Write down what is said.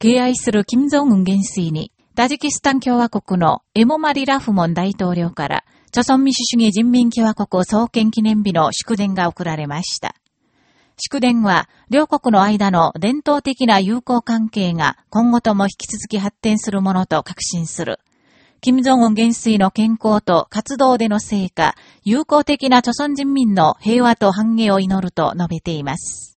敬愛する金正恩元帥に、タジキスタン共和国のエモマリ・ラフモン大統領から、朝鮮民主主義人民共和国創建記念日の祝電が送られました。祝電は、両国の間の伝統的な友好関係が今後とも引き続き発展するものと確信する。金正恩元帥の健康と活動での成果、友好的な朝鮮人民の平和と繁栄を祈ると述べています。